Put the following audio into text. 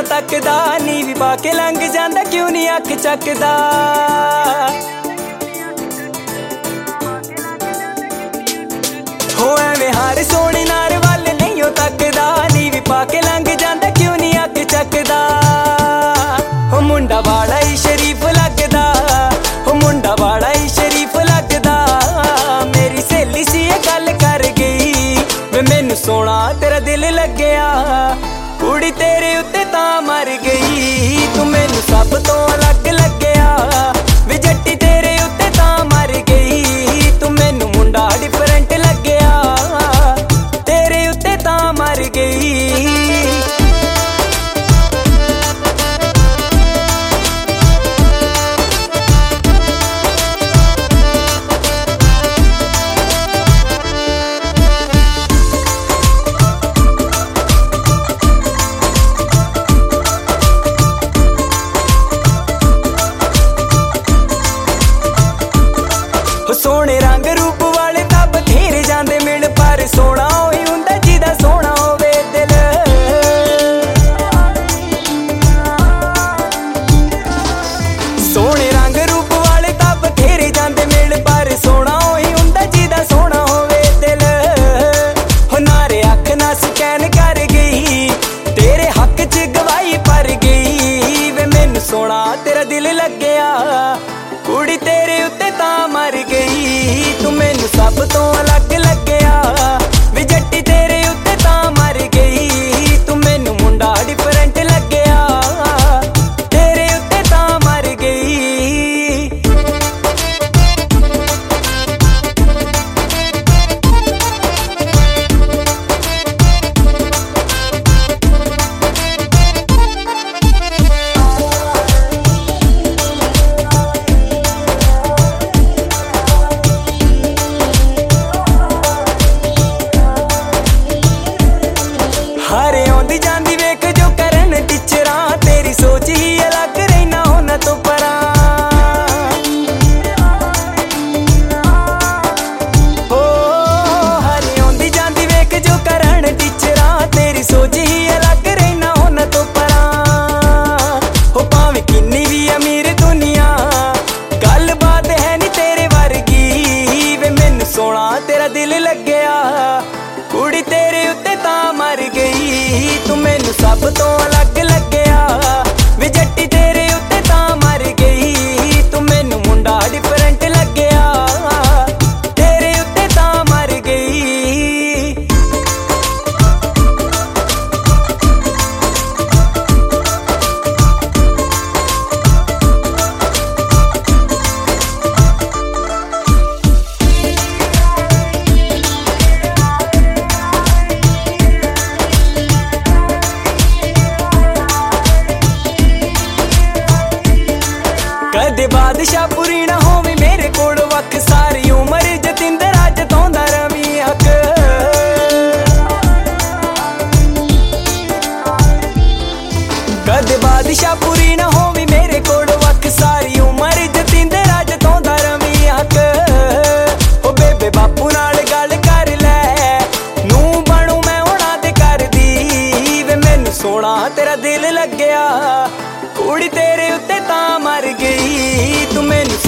ਸੋਹਣੀ ਤੱਕਦਾ ਨੀ ਵੀ ਪਾ ਕੇ ਲੰਘ ਜਾਂਦਾ, ਕਿਉਂ ਨਹੀਂ ਅੱਖ ਚੱਕਦਾ? ਹੋ ਐਵੇਂ ਹਾਰ ਸੋਹਣੀ ਨਾਰ ਵੱਲ ਨਹੀਂ ਉਹ ਤੱਕਦਾ ਨੀ ਪਾ ਕੇ ਲੰਘ ਜਾਂਦਾ, ਕਿਉਂ ਨਹੀਂ ਅੱਖ ਚੱਕਦਾ? ਹੋ ਮੁੰਡਾ ਵਾਲਾ ਹੀ ਸ਼ਰੀਫ ਲੱਗਦਾ, ਹੋ ਮੁੰਡਾ ਵਾਲਾ ਹੀ ਸ਼ਰੀਫ ਲੱਗਦਾ, ਮੇਰੀ ਸਹੇਲੀ ਸੀ ਇਹ ਗੱਲ ਕਰ ਗਈ, ਵੇ ਮੈਨੂੰ ਸੋਹਣਾ ਤੇਰਾ ਦਿਲ ਲੱਗਿਆ। ਕੁੜੀ ਤੇਰੇ ਉੱਤੇ ਤਾਂ ਮਰ ਗਈ। ਤੂੰ ਮੈਨੂੰ ਸਭ ਤੋਂ ਅਲੱਗ ਲੱਗਿਆ। ਤਾਂ ਗਈ। ਤੂੰ ਮੈਨੂੰ ਸਭ ਤੋਂ ਅਲੱਗ ਸਭ ਤੋਂ ਅਲੱਗ ਕਦੇ ਪੂਰੀ ਨਾ ਹੋਵੇ ਮੇਰੇ ਕੋਲ ਵਕ ਸਾਰੀ ਉਮਰ ਜਤਿੰਦਰ ਅੱਜ ਤੋਂ ਰਵੀ ਹੱਕ। ਕਦੇ ਬਾਦਸ਼ਾਹ ਪੂਰੀ ਨਾ ਹੋਵੇ ਮੇਰੇ ਕੋਲ ਵਕ ਸਾਰੀ ਉਮਰ ਜਤਿੰਦਰ ਅੱਜ ਤੋਂ ਦਾ ਰਵੀ ਹੱਕ। ਓ ਬੇਬੇ ਬਾਪੂ ਨਾਲ ਗੱਲ ਕਰ ਲੈ। ਨੂੰ ਬਣੂ ਮੈਂ ਉਹਨਾਂ ਦੇ ਕਰਦੀ ਵੇ ਮੈਨੂੰ ਸੋਹਣਾ ਤੇਰਾ ਦਿਲ ਲੱਗਿਆ। ਕੁੜੀ ਤੇਰੇ ਉੱਤੇ ਤਾਂ ਮਰ ਗਈ ਤੂੰ ਮੈਨੂੰ